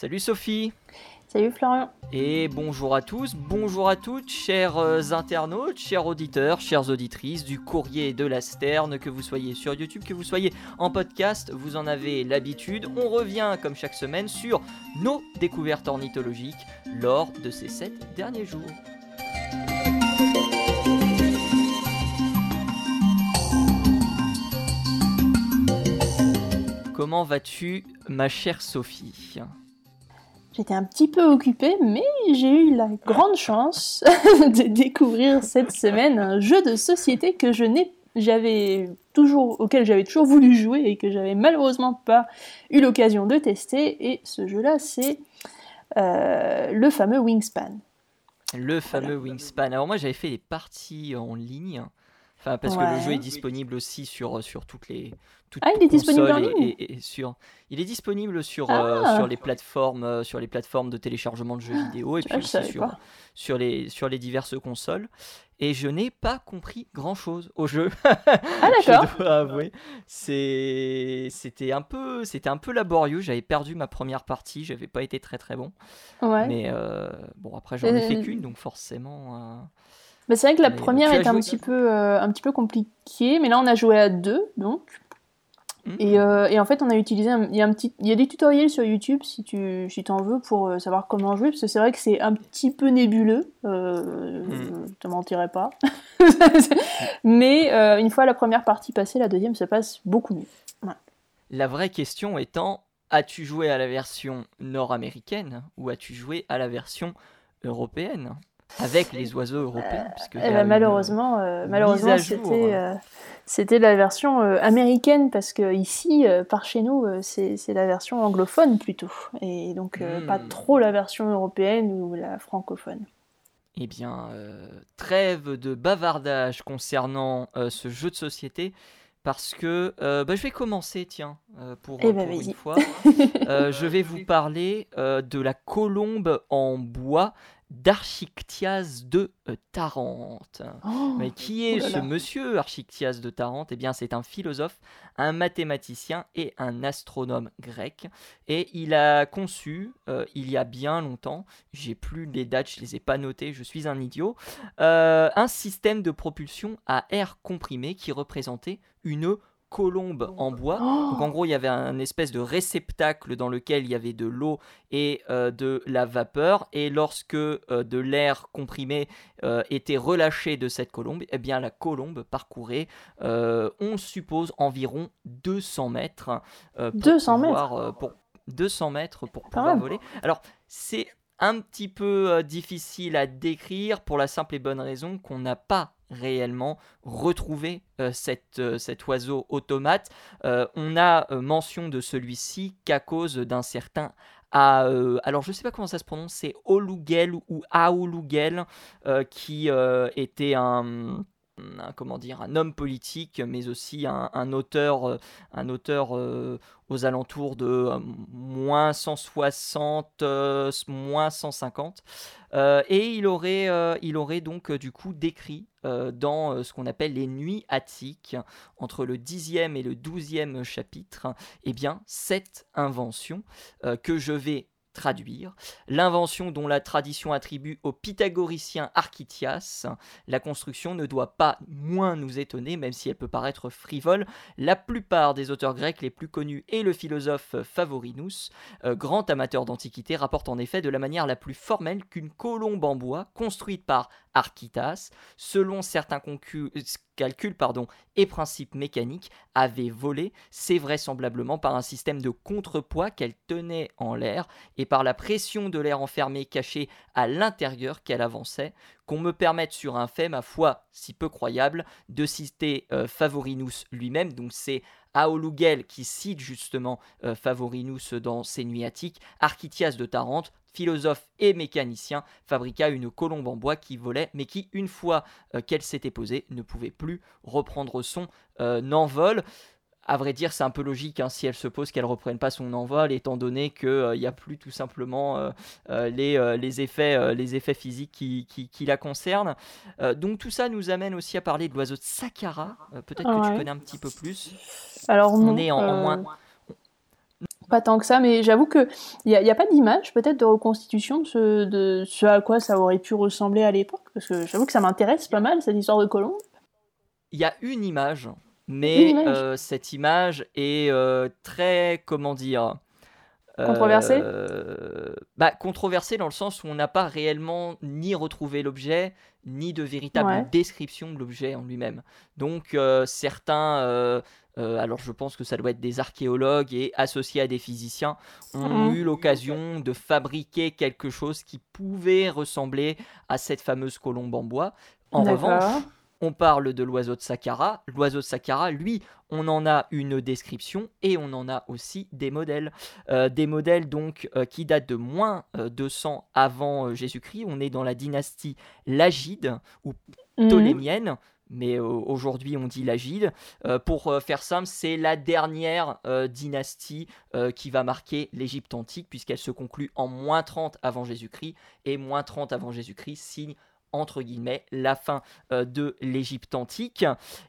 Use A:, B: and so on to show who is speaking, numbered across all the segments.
A: Salut Sophie
B: Salut Florian
A: Et bonjour à tous, bonjour à toutes, chers euh, internautes, chers auditeurs, chères auditrices du courrier de la Sterne, que vous soyez sur YouTube, que vous soyez en podcast, vous en avez l'habitude. On revient comme chaque semaine sur nos découvertes ornithologiques lors de ces sept derniers jours. Comment vas-tu, ma chère Sophie?
B: J'étais un petit peu occupée, mais j'ai eu la grande chance de découvrir cette semaine un jeu de société que je n'ai j'avais toujours auquel j'avais toujours voulu jouer et que j'avais malheureusement pas eu l'occasion de tester et ce jeu là c'est euh, le fameux Wingspan.
A: Le fameux Wingspan. Alors moi j'avais fait des parties en ligne Enfin, parce que le jeu est disponible aussi sur, sur toutes les toutes
B: ah, il est disponible en ligne
A: et, sur il est disponible sur euh, ah. sur les plateformes euh, sur les pladoformes de téléchargement de jeux vidéo et puis aussi sur sur les sur les diverses consoles et je n'ai pas compris grand chose au jeu.
B: Ah d'accord.
A: je dois avouer, c'est c'était un peu c'était un peu laborieux. J'avais perdu ma première partie, j'avais pas été très très bon.
B: Ouais.
A: Mais euh, bon après j'en ai fait qu'une donc forcément
B: c'est vrai que la première est un petit, peu, euh, un petit peu compliquée, mais là on a joué à deux, donc. Et, euh, et, en fait, on a utilisé. Il y, a un petit, il y a des tutoriels sur YouTube si tu si en veux pour euh, savoir comment jouer, parce que c'est vrai que c'est un petit peu nébuleux. Euh, mm. Je te mentirai pas. mais une fois la première partie passée, la deuxième se passe beaucoup mieux.
A: La vraie question étant as-tu joué à la version nord-américaine ou as-tu joué à la version européenne? Avec les oiseaux européens. Euh, puisque
B: eh ben, malheureusement, euh, malheureusement c'était, euh, c'était la version américaine parce que ici, par chez nous, c'est, c'est la version anglophone plutôt. Et donc pas hmm. trop la version européenne ou la francophone.
A: Eh bien, trêve de bavardage concernant ce jeu de société parce que bah, je vais commencer, tiens, pour,
B: eh ben,
A: une fois. je vais vous parler de la colombe en bois d'Archictias de euh, Tarente.
B: Oh,
A: Mais qui est ce monsieur Archictias de Tarente? Eh bien, c'est un philosophe, un mathématicien et un astronome grec. Et il a conçu, euh, il y a bien longtemps, j'ai plus les dates, je les ai pas notées, je suis un idiot, euh, un système de propulsion à air comprimé qui représentait une colombe en bois. Donc en gros, il y avait un espèce de réceptacle dans lequel il y avait de l'eau et euh, de la vapeur. Et lorsque euh, de l'air comprimé euh, était relâché de cette colombe, eh bien la colombe parcourait, on suppose, environ 200 mètres.
B: 200 mètres
A: pour 200 mètres pour pouvoir voler. Alors, c'est un petit peu difficile à décrire pour la simple et bonne raison qu'on n'a pas réellement retrouver euh, euh, cet oiseau automate. Euh, on a mention de celui-ci qu'à cause d'un certain alors je ne sais pas comment ça se prononce, c'est Olugel ou Aoulugel qui était un comment dire, un homme politique, mais aussi un, auteur, euh, un auteur euh, aux alentours de euh, moins 160, moins 150. et il aurait, il aurait donc du coup décrit dans ce qu'on appelle les nuits attiques, entre le 10e et le 12e chapitre, eh bien, cette invention que je vais l'invention dont la tradition attribue au pythagoricien Architias, la construction ne doit pas moins nous étonner, même si elle peut paraître frivole. La plupart des auteurs grecs les plus connus et le philosophe Favorinus, euh, grand amateur d'antiquité, rapportent en effet de la manière la plus formelle qu'une colombe en bois construite par Architas, selon certains calculs pardon, et principes mécaniques, avait volé, c'est vraisemblablement par un système de contrepoids qu'elle tenait en l'air et par la pression de l'air enfermé caché à l'intérieur qu'elle avançait, qu'on me permette sur un fait, ma foi, si peu croyable, de citer euh, Favorinus lui-même, donc c'est Aolugel qui cite justement euh, Favorinus dans ses nuits attiques, Architias de Tarente, philosophe et mécanicien, fabriqua une colombe en bois qui volait, mais qui, une fois euh, qu'elle s'était posée, ne pouvait plus reprendre son euh, envol. À vrai dire, c'est un peu logique hein, si elle se pose qu'elle ne reprenne pas son envol, étant donné qu'il euh, n'y a plus tout simplement les, les, effets, les effets physiques qui, qui, la concernent. donc tout ça nous amène aussi à parler de l'oiseau de Sakara. Peut-être que tu connais un petit peu plus.
B: Alors,
A: on est en,
B: en
A: moins
B: Pas tant que ça, mais j'avoue qu'il n'y a, a, pas d'image peut-être de reconstitution de ce, de ce à quoi ça aurait pu ressembler à l'époque, parce que j'avoue que ça m'intéresse pas mal, cette histoire de colombe.
A: Il y a une image, mais euh, cette image est euh, très, comment dire...
B: Controversée
A: bah, Controversée dans le sens où on n'a pas réellement ni retrouvé l'objet, ni de véritable description de l'objet en lui-même. Donc certains euh, alors je pense que ça doit être des archéologues et associés à des physiciens, ont mhm. eu l'occasion de fabriquer quelque chose qui pouvait ressembler à cette fameuse colombe en bois. En revanche, on parle de l'oiseau de Saqqara. L'oiseau de Saqqara, lui, on en a une description et on en a aussi des modèles. Euh, des modèles donc euh, qui datent de moins 200 avant Jésus-Christ. On est dans la dynastie Lagide ou mhm. Ptolémienne mais aujourd'hui on dit l'Agide. Euh, pour euh, faire simple, c'est la dernière euh, dynastie qui va marquer l'Égypte antique, puisqu'elle se conclut en moins 30 avant Jésus-Christ, et moins 30 avant Jésus-Christ signe entre guillemets, la fin euh, de l'Égypte antique.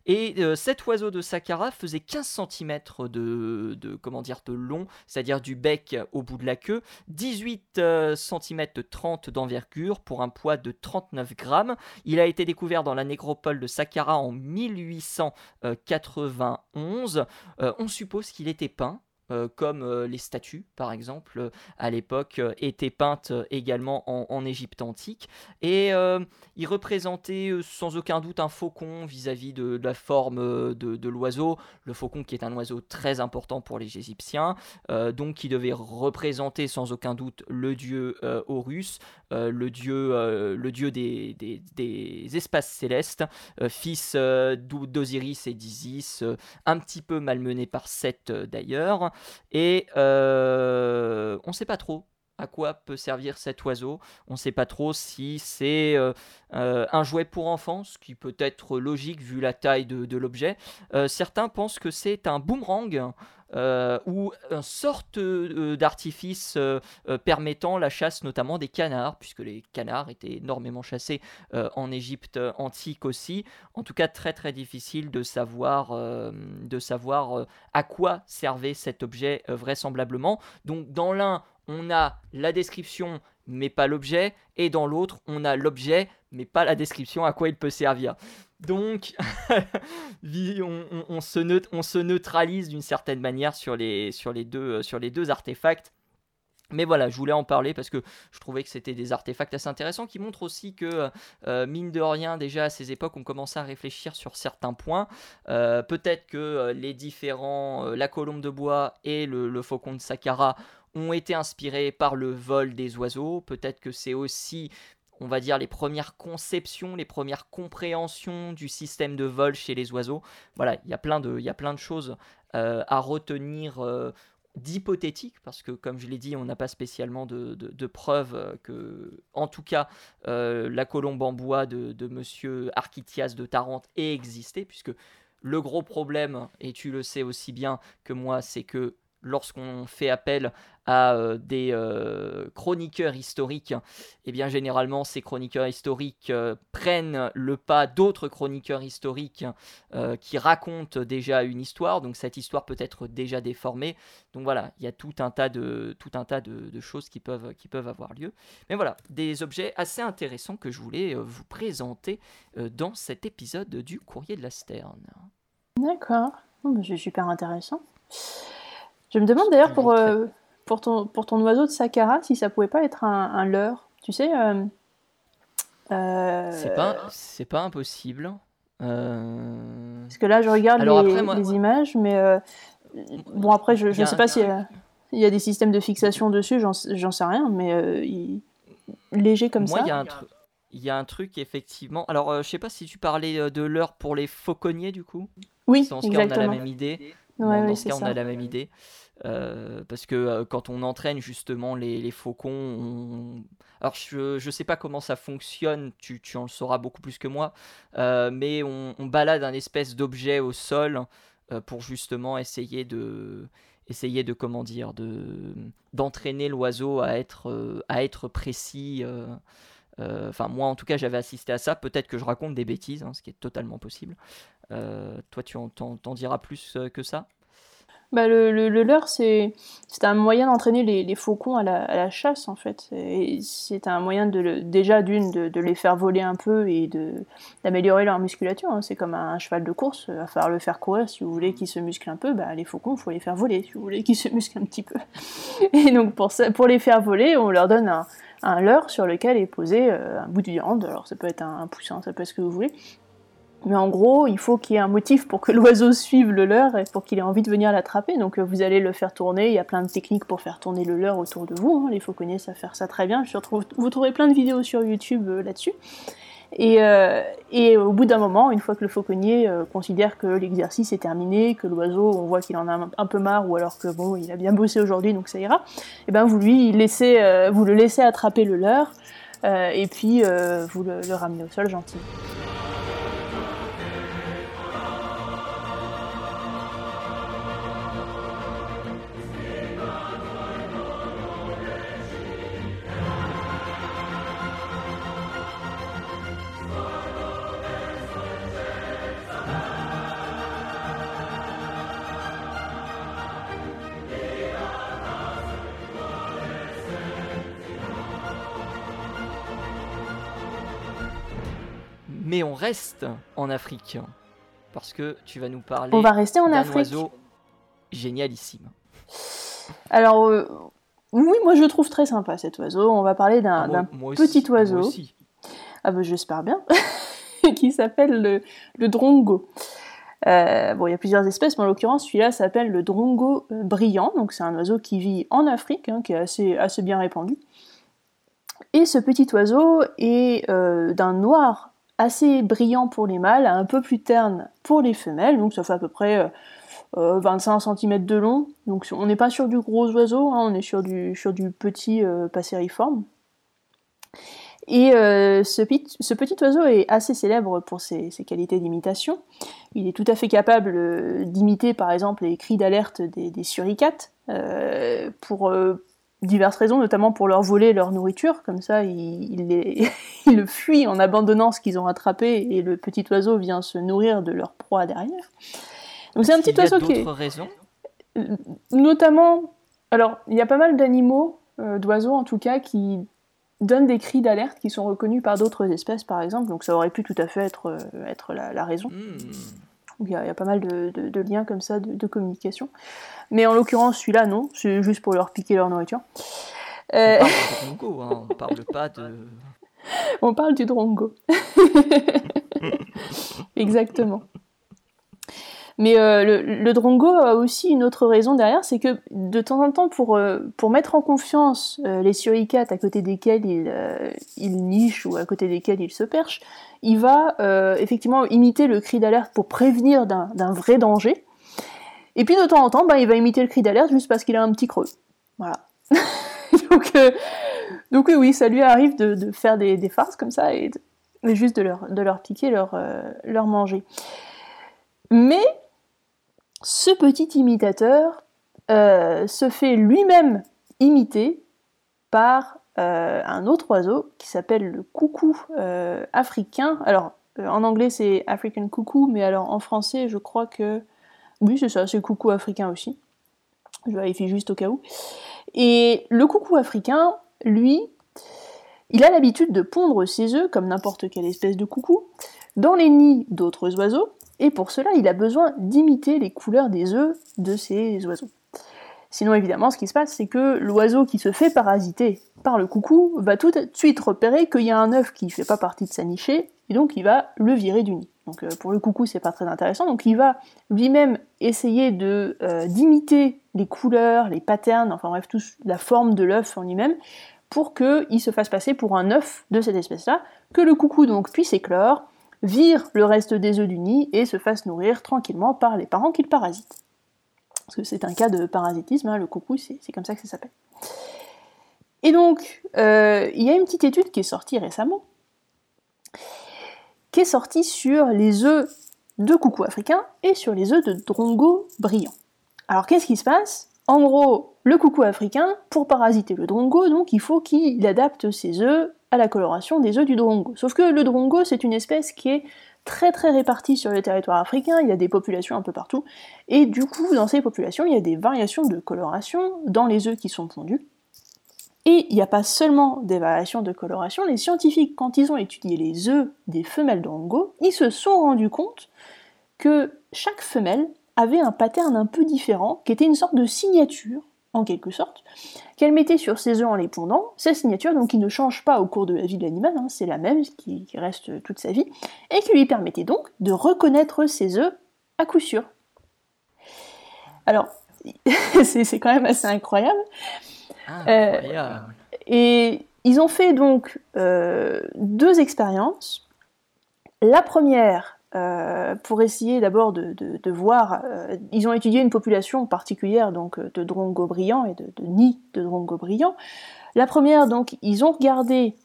A: Et euh, cet oiseau de Saqqara faisait 15 cm de, de, comment dire, de long, c'est-à-dire du bec au bout de la queue, 18 cm de 30 d'envergure pour un poids de 39 grammes. Il a été découvert dans la nécropole de Saqqara en 1891. Euh, on suppose qu'il était peint euh, comme euh, les statues, par exemple, euh, à l'époque, étaient peintes également en, Égypte antique. Et il représentait sans aucun doute un faucon vis-à-vis de, la forme de, l'oiseau. Le faucon qui est un oiseau très important pour les Égyptiens, donc qui devait représenter sans aucun doute le dieu Horus, le dieu, le dieu des, des espaces célestes, fils d'Osiris et d'Isis, un petit peu malmené par Seth d'ailleurs. Et euh, on ne sait pas trop à quoi peut servir cet oiseau. On ne sait pas trop si c'est euh, euh, un jouet pour enfants, ce qui peut être logique vu la taille de, l'objet. certains pensent que c'est un boomerang euh, ou une sorte euh, d'artifice euh, permettant la chasse notamment des canards, puisque les canards étaient énormément chassés en Égypte antique aussi. En tout cas, très très difficile de savoir à quoi servait cet objet vraisemblablement. Donc dans l'un, on a la description mais pas l'objet, et dans l'autre, on a l'objet mais pas la description à quoi il peut servir. Donc, on, se neutralise d'une certaine manière sur les, deux, euh, sur les deux artefacts. Mais voilà, je voulais en parler parce que je trouvais que c'était des artefacts assez intéressants qui montrent aussi que, euh, mine de rien, déjà à ces époques, on commençait à réfléchir sur certains points. Euh, peut-être que les différents, la colombe de bois et le, faucon de Saqqara ont été inspirés par le vol des oiseaux. Peut-être que c'est aussi on va dire, les premières conceptions, les premières compréhensions du système de vol chez les oiseaux. Voilà, il y a plein de, de choses euh, à retenir euh, d'hypothétiques, parce que comme je l'ai dit, on n'a pas spécialement de, preuves euh, que, en tout cas, la colombe en bois de, de monsieur Architias de Tarente ait existé, puisque le gros problème, et tu le sais aussi bien que moi, c'est que lorsqu'on fait appel à euh, des euh, chroniqueurs historiques, eh bien généralement ces chroniqueurs historiques euh, prennent le pas d'autres chroniqueurs historiques qui racontent déjà une histoire, donc cette histoire peut être déjà déformée. Donc voilà, il y a tout un tas de, tout un tas de, choses qui peuvent, qui peuvent avoir lieu. Mais voilà, des objets assez intéressants que je voulais vous présenter dans cet épisode du Courrier de la Sterne.
B: D'accord, bah, c'est super intéressant. Je me demande d'ailleurs pour, euh, pour, ton, pour ton oiseau de Saqqara si ça pouvait pas être un, un leurre. Tu sais. Euh,
A: euh, c'est pas, c'est pas impossible.
B: Parce que là, je regarde les, images, mais bon, après, je ne sais pas s'il y, y, a des systèmes de fixation dessus, j'en sais rien, mais il... léger comme
A: moi,
B: ça.
A: Il y a un il y a un truc effectivement. Alors, je sais pas si tu parlais de l'heure pour les fauconniers du coup.
B: Oui, dans ce exactement.
A: cas, on a la même idée. Dans ce cas, on a la même idée. Euh, parce que euh, quand on entraîne justement les, faucons, alors je ne sais pas comment ça fonctionne, tu, tu, en le sauras beaucoup plus que moi, euh, mais on, balade un espèce d'objet au sol pour justement essayer de essayer de comment dire de d'entraîner l'oiseau à être à être précis enfin moi en tout cas j'avais assisté à ça. Peut-être que je raconte des bêtises hein, ce qui est totalement possible toi tu en, diras plus que ça?
B: Bah, le, le, leurre, c'est un moyen d'entraîner les, faucons à la, chasse, en fait. C'est un moyen de déjà d'une de, les faire voler un peu et d'améliorer leur musculature. Hein. C'est comme un cheval de course, à faire le faire courir. Si vous voulez qu'ils se musclent un peu, bah, les faucons, il faut les faire voler. Si vous voulez qu'ils se musclent un petit peu. Et donc pour, ça, pour les faire voler, on leur donne un, un leurre sur lequel est posé euh, un bout de viande. Alors ça peut être un, un poussin, ça peut être ce que vous voulez. Mais en gros, il faut qu'il y ait un motif pour que l'oiseau suive le leurre et pour qu'il ait envie de venir l'attraper. Donc euh, vous allez le faire tourner. Il y a plein de techniques pour faire tourner le leurre autour de vous. Hein. Les fauconniers savent faire ça très bien. Vous trouverez plein de vidéos sur YouTube euh, là-dessus. Et, euh, et, au bout d'un moment, une fois que le fauconnier considère que l'exercice est terminé, que l'oiseau, on voit qu'il en a un, peu marre, ou alors que bon, il a bien bossé aujourd'hui, donc ça ira, et eh ben vous lui laissez, vous le laissez attraper le leurre, et puis vous le, ramenez au sol gentiment.
A: Mais on reste en Afrique parce que tu vas nous parler.
B: On va rester en Afrique.
A: oiseau génialissime.
B: Alors euh, oui, moi je le trouve très sympa cet oiseau. On va parler d'un ah, petit oiseau. aussi. Ah ben j'espère bien. qui s'appelle le, le, drongo. Euh, bon, il y a plusieurs espèces, mais en l'occurrence, celui-là s'appelle le drongo euh, brillant. Donc, c'est un oiseau qui vit en Afrique, hein, qui est assez, assez bien répandu. Et ce petit oiseau est d'un noir assez brillant pour les mâles, un peu plus terne pour les femelles, donc ça fait à peu près 25 euh, cm de long. Donc on n'est pas sur du gros oiseau, hein, on est sur du, sur du petit euh, passeriforme. Et euh, ce, petit oiseau est assez célèbre pour ses, qualités d'imitation. Il est tout à fait capable d'imiter par exemple les cris d'alerte des, des suricates pour, diverses raisons, notamment pour leur voler leur nourriture, comme ça ils, le fuient en abandonnant ce qu'ils ont attrapé et le petit oiseau vient se nourrir de leur proie derrière.
A: Donc c'est un petit oiseau qui est... raisons?
B: Notamment, alors il y a pas mal d'animaux, euh, d'oiseaux en tout cas, qui donnent des cris d'alerte qui sont reconnus par d'autres espèces par exemple, donc ça aurait pu tout à fait être, euh, être la, raison. Hmm. Il y, a, pas mal de, liens comme ça de, communication. Mais en l'occurrence, celui-là, non. C'est juste pour leur piquer leur nourriture.
A: On parle du drongo, hein. on parle pas de...
B: on parle du drongo. Exactement. Mais euh, le, drongo a aussi une autre raison derrière, c'est que de temps en temps, pour, euh, pour mettre en confiance euh, les suricates à côté desquels il, niche ou à côté desquels il se perche, il va effectivement imiter le cri d'alerte pour prévenir d'un vrai danger. Et puis de temps en temps, bah, il va imiter le cri d'alerte juste parce qu'il a un petit creux. Voilà. donc, donc oui, oui, ça lui arrive de, faire des, farces comme ça et, juste de leur, de leur piquer, leur, leur manger. Mais ce petit imitateur euh, se fait lui-même imiter par euh, un autre oiseau qui s'appelle le coucou euh, africain. Alors, en anglais c'est African coucou, mais alors en français je crois que... Oui, c'est ça, c'est coucou africain aussi. Je vérifie juste au cas où. Et le coucou africain, lui, il a l'habitude de pondre ses œufs, comme n'importe quelle espèce de coucou, dans les nids d'autres oiseaux, et pour cela, il a besoin d'imiter les couleurs des œufs de ces oiseaux. Sinon, évidemment, ce qui se passe, c'est que l'oiseau qui se fait parasiter par le coucou va tout de suite repérer qu'il y a un œuf qui ne fait pas partie de sa nichée, et donc il va le virer du nid. Donc euh, pour le coucou, c'est pas très intéressant. Donc il va lui-même essayer euh, d'imiter les couleurs, les patterns, enfin bref, tout, la forme de l'œuf en lui-même, pour qu'il se fasse passer pour un œuf de cette espèce-là, que le coucou donc puisse éclore, vire le reste des œufs du nid et se fasse nourrir tranquillement par les parents qu'il parasite. Parce que c'est un cas de parasitisme, hein, le coucou, c'est comme ça que ça s'appelle. Et donc, euh, il y a une petite étude qui est sortie récemment, qui est sortie sur les œufs de coucou africain et sur les œufs de drongo brillant. Alors qu'est-ce qui se passe? En gros, le coucou africain, pour parasiter le drongo, donc il faut qu'il adapte ses œufs à la coloration des œufs du drongo. Sauf que le drongo, c'est une espèce qui est très très répartie sur le territoire africain, il y a des populations un peu partout, et du coup, dans ces populations, il y a des variations de coloration dans les œufs qui sont pondus. Et il n'y a pas seulement des variations de coloration, les scientifiques, quand ils ont étudié les œufs des femelles drongo, ils se sont rendus compte que chaque femelle avait un pattern un peu différent, qui était une sorte de signature, en quelque sorte, qu'elle mettait sur ses œufs en les pondant, cette signature donc qui ne change pas au cours de la vie de l'animal, hein, c'est la même qui, reste toute sa vie, et qui lui permettait donc de reconnaître ses œufs à coup sûr. Alors, c'est quand même assez incroyable.
A: Ah, euh,
B: et ils ont fait donc euh, deux expériences. La première, euh, pour essayer d'abord de, voir. Euh, ils ont étudié une population particulière donc euh, de drongos brillants et de, nids de drongos brillants. La première, donc, ils ont regardé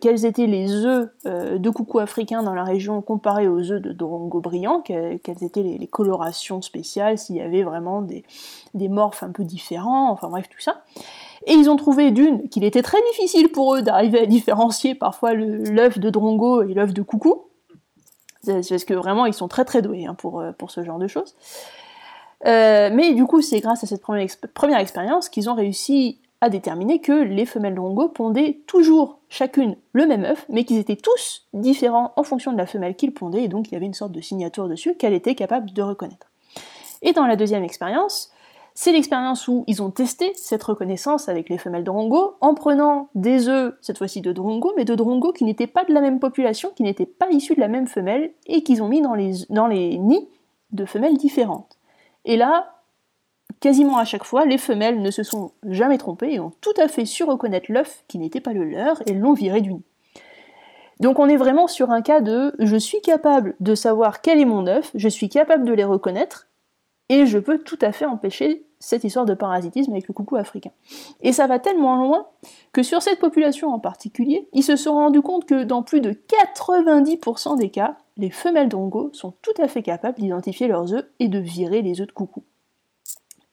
B: quels étaient les œufs de coucou africains dans la région comparés aux œufs de drongos brillants, quelles, étaient les, colorations spéciales, s'il y avait vraiment des, des morphes un peu différents, enfin bref, tout ça. Et ils ont trouvé d'une qu'il était très difficile pour eux d'arriver à différencier parfois l'œuf de drongo et l'œuf de coucou. Parce que vraiment, ils sont très très doués hein, pour, euh, pour ce genre de choses. Euh, mais du coup, c'est grâce à cette première, première expérience qu'ils ont réussi à déterminer que les femelles drongo pondaient toujours chacune le même œuf, mais qu'ils étaient tous différents en fonction de la femelle qu'ils pondaient, et donc il y avait une sorte de signature dessus qu'elle était capable de reconnaître. Et dans la deuxième expérience, c'est l'expérience où ils ont testé cette reconnaissance avec les femelles drongo en prenant des œufs, cette fois-ci de drongo, mais de drongo qui n'étaient pas de la même population, qui n'étaient pas issus de la même femelle, et qu'ils ont mis dans les, dans les nids de femelles différentes. Et là, quasiment à chaque fois, les femelles ne se sont jamais trompées et ont tout à fait su reconnaître l'œuf qui n'était pas le leur et l'ont viré du nid. Donc on est vraiment sur un cas de je suis capable de savoir quel est mon œuf, je suis capable de les reconnaître, et je peux tout à fait empêcher cette histoire de parasitisme avec le coucou africain. Et ça va tellement loin que sur cette population en particulier, ils se sont rendus compte que dans plus de 90% des cas, les femelles drongo sont tout à fait capables d'identifier leurs œufs et de virer les œufs de coucou.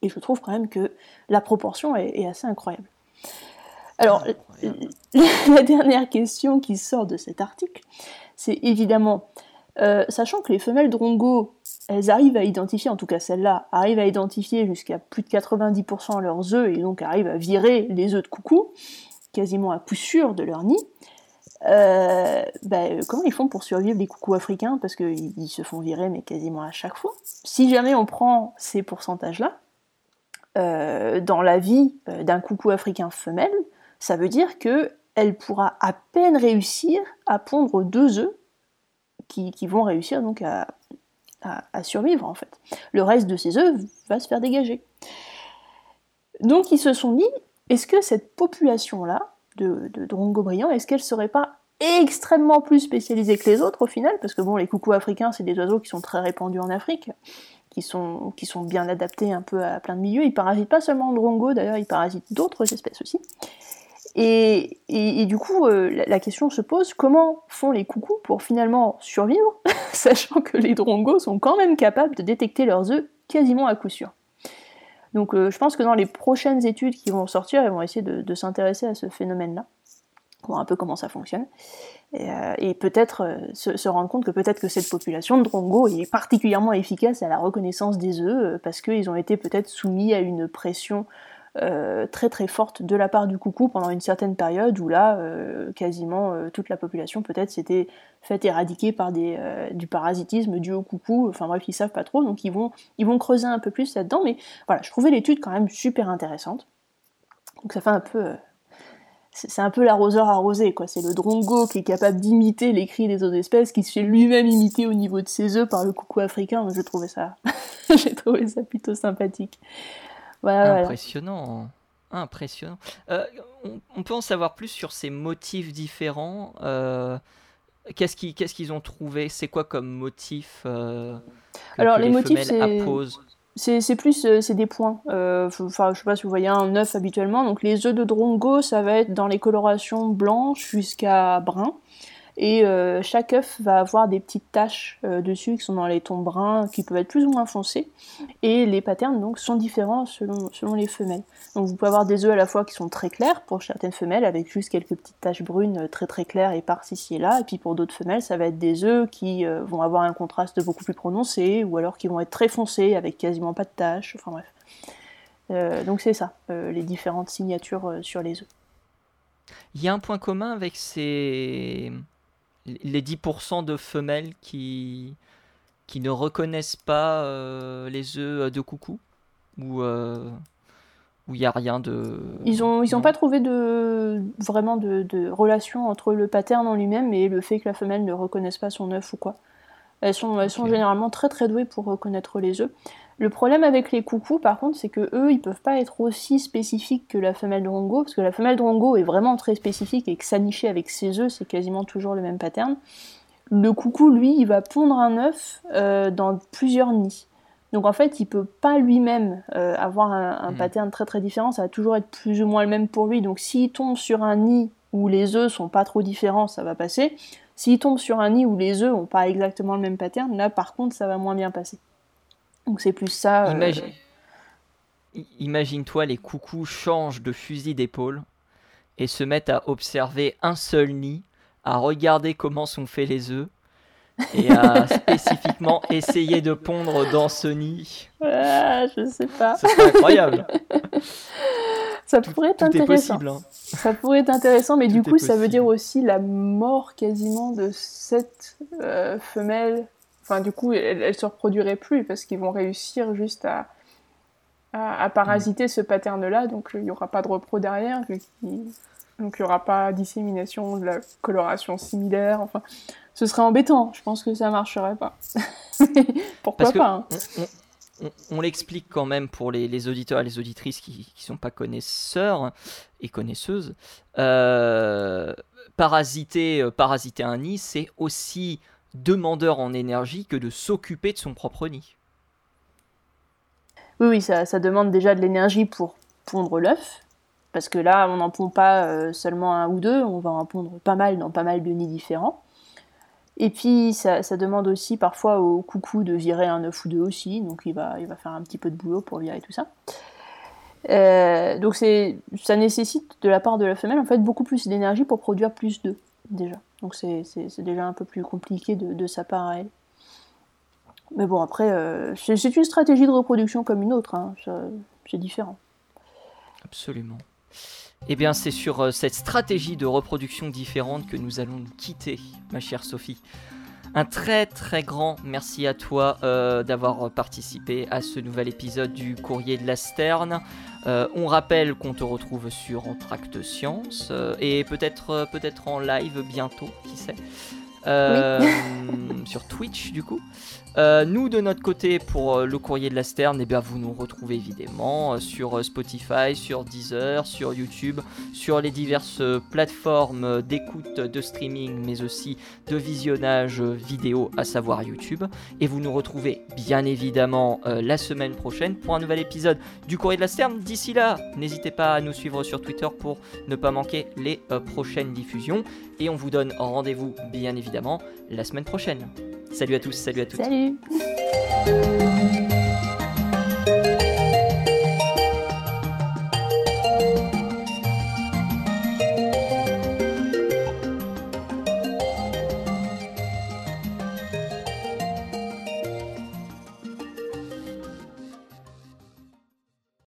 B: Et je trouve quand même que la proportion est, assez incroyable. Alors, la dernière question qui sort de cet article, c'est évidemment, euh, sachant que les femelles drongo elles arrivent à identifier, en tout cas celle-là, arrivent à identifier jusqu'à plus de 90% leurs œufs et donc arrivent à virer les œufs de coucou, quasiment à coup sûr de leur nid. Euh, ben, comment ils font pour survivre les coucous africains? Parce qu'ils se font virer, mais quasiment à chaque fois. Si jamais on prend ces pourcentages-là, euh, dans la vie euh, d'un coucou africain femelle, ça veut dire qu'elle pourra à peine réussir à pondre deux œufs qui, qui vont réussir donc à, à, survivre en fait. Le reste de ses œufs va se faire dégager. Donc ils se sont dit, est-ce que cette population-là de, de Drongo brillant, est-ce qu'elle serait pas extrêmement plus spécialisée que les autres au final? Parce que bon, les coucous africains, c'est des oiseaux qui sont très répandus en Afrique, qui sont, qui sont bien adaptés un peu à plein de milieux. Ils parasitent pas seulement Drongo, d'ailleurs, ils parasitent d'autres espèces aussi. Et, du coup, euh, la, question se pose comment font les coucous pour finalement survivre, sachant que les drongos sont quand même capables de détecter leurs œufs quasiment à coup sûr. Donc euh, je pense que dans les prochaines études qui vont sortir, ils vont essayer de, s'intéresser à ce phénomène-là, voir un peu comment ça fonctionne, et, euh, peut-être se, rendre compte que peut-être que cette population de drongos est particulièrement efficace à la reconnaissance des œufs, parce qu'ils ont été peut-être soumis à une pression euh, très très forte de la part du coucou pendant une certaine période où là, euh, quasiment euh, toute la population peut-être s'était faite éradiquer par des, du parasitisme dû au coucou. Enfin bref, ils savent pas trop, donc ils vont, ils vont creuser un peu plus là-dedans. Mais voilà, je trouvais l'étude quand même super intéressante. Donc ça fait un peu c'est un peu l'arroseur arrosé, quoi. C'est le drongo qui est capable d'imiter les cris des autres espèces, qui se fait lui-même imiter au niveau de ses œufs par le coucou africain. J'ai trouvé ça, j'ai trouvé ça plutôt sympathique.
A: Impressionnant. Impressionnant. Euh, on, peut en savoir plus sur ces motifs différents. Euh, qu'est-ce qu'ils ont trouvé? C'est quoi comme motif euh,
B: Alors, les, motifs, c'est. plus c'est des points. Enfin, je sais pas si vous voyez un œuf habituellement. Donc les œufs de drongo, ça va être dans les colorations blanches jusqu'à brun. Et euh, chaque œuf va avoir des petites taches euh, dessus qui sont dans les tons bruns, qui peuvent être plus ou moins foncés. Et les patterns donc sont différents selon, selon les femelles. Donc vous pouvez avoir des œufs à la fois qui sont très clairs pour certaines femelles, avec juste quelques petites taches brunes très très claires éparses ici et là. Et puis pour d'autres femelles, ça va être des œufs qui euh, vont avoir un contraste beaucoup plus prononcé, ou alors qui vont être très foncés avec quasiment pas de taches. Enfin bref. donc c'est ça, les différentes signatures sur les œufs.
A: Il y a un point commun avec ces les 10% de femelles qui, qui ne reconnaissent pas euh, les œufs de coucou Ou euh, il n'y a rien de...
B: Ils n'ont ils ont pas trouvé de, vraiment de, de, relation entre le pattern en lui-même et le fait que la femelle ne reconnaisse pas son œuf ou quoi. Elles sont, elles sont généralement très très douées pour reconnaître les œufs. Le problème avec les coucous, par contre, c'est que eux, ils peuvent pas être aussi spécifiques que la femelle drongo, parce que la femelle drongo est vraiment très spécifique et que s'anicher avec ses œufs, c'est quasiment toujours le même pattern. Le coucou, lui, il va pondre un œuf euh, dans plusieurs nids. Donc en fait, il peut pas lui-même euh, avoir un, hmm. pattern très très différent, ça va toujours être plus ou moins le même pour lui. Donc s'il tombe sur un nid où les œufs sont pas trop différents, ça va passer. S'il tombe sur un nid où les œufs ont pas exactement le même pattern, là par contre, ça va moins bien passer. Donc c'est plus ça.
A: Euh, imagine-toi, les coucous changent de fusil d'épaule et se mettent à observer un seul nid, à regarder comment sont faits les œufs et à spécifiquement essayer de pondre dans ce nid.
B: Ah, je sais pas.
A: C'est incroyable.
B: ça pourrait être intéressant. Possible, hein. Ça pourrait être intéressant, mais du coup, ça veut dire aussi la mort quasiment de cette euh, femelle Enfin, du coup, elles ne se reproduiraient plus parce qu'ils vont réussir juste à, à, parasiter ce pattern-là. Donc, il n'y aura pas de repro derrière. Donc, il n'y aura pas dissémination de la coloration similaire. Enfin, ce serait embêtant. Je pense que ça marcherait pas. Pourquoi pas
A: hein. On, l'explique quand même pour les, auditeurs et les auditrices qui ne sont pas connaisseurs et connaisseuses. Euh, parasiter, euh, parasiter un nid, c'est aussi demandeur en énergie que de s'occuper de son propre nid.
B: Oui, oui, ça, demande déjà de l'énergie pour pondre l'œuf, parce que là, on n'en pond pas euh, seulement un ou deux, on va en pondre pas mal dans pas mal de nids différents. Et puis, ça, demande aussi parfois au coucou de virer un œuf ou deux aussi, donc il va, il va faire un petit peu de boulot pour virer tout ça. Euh, donc ça nécessite de la part de la femelle en fait beaucoup plus d'énergie pour produire plus d'œufs déjà. Donc c'est déjà un peu plus compliqué de, sa part à elle. Mais bon, après, euh, c'est une stratégie de reproduction comme une autre, hein. c'est différent.
A: Absolument. Eh bien, c'est sur euh, cette stratégie de reproduction différente que nous allons nous quitter, ma chère Sophie. Un très très grand merci à toi euh, d'avoir participé à ce nouvel épisode du Courrier de la Sterne. Euh, on rappelle qu'on te retrouve sur Entracte Science euh, et peut-être peut-être en live bientôt, qui sait. Sur Twitch du coup. Euh, nous, de notre côté, pour euh, le courrier de la Sterne, eh bien, vous nous retrouvez évidemment euh, sur Spotify, sur Deezer, sur YouTube, sur les diverses plateformes d'écoute, de streaming, mais aussi de visionnage vidéo, à savoir YouTube. Et vous nous retrouvez bien évidemment la semaine prochaine pour un nouvel épisode du courrier de la Sterne. D'ici là, n'hésitez pas à nous suivre sur Twitter pour ne pas manquer les prochaines diffusions. Et on vous donne rendez-vous bien évidemment la semaine prochaine. Salut à tous, salut à toutes.
B: Música